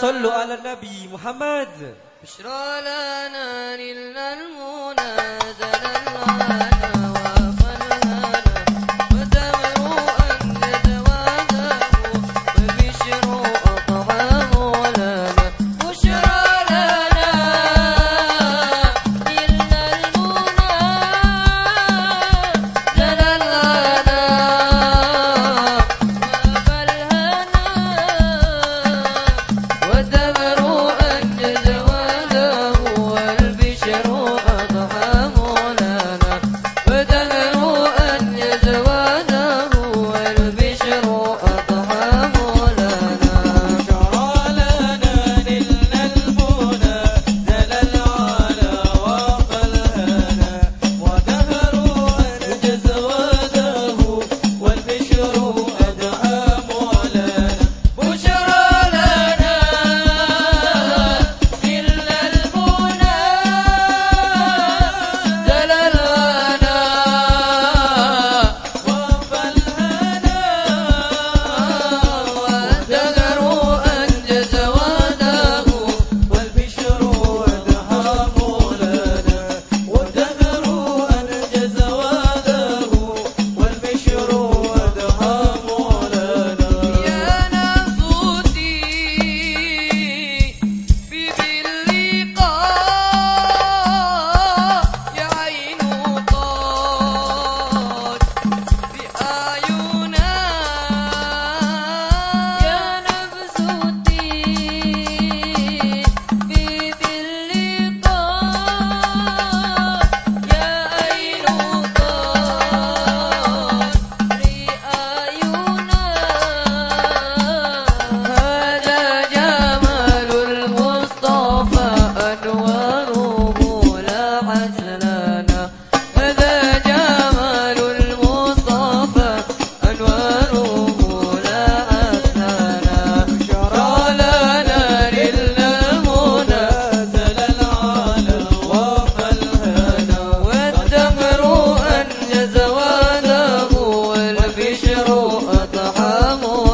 صلوا على النبي محمد. بشرى لنا للمنى أطعموا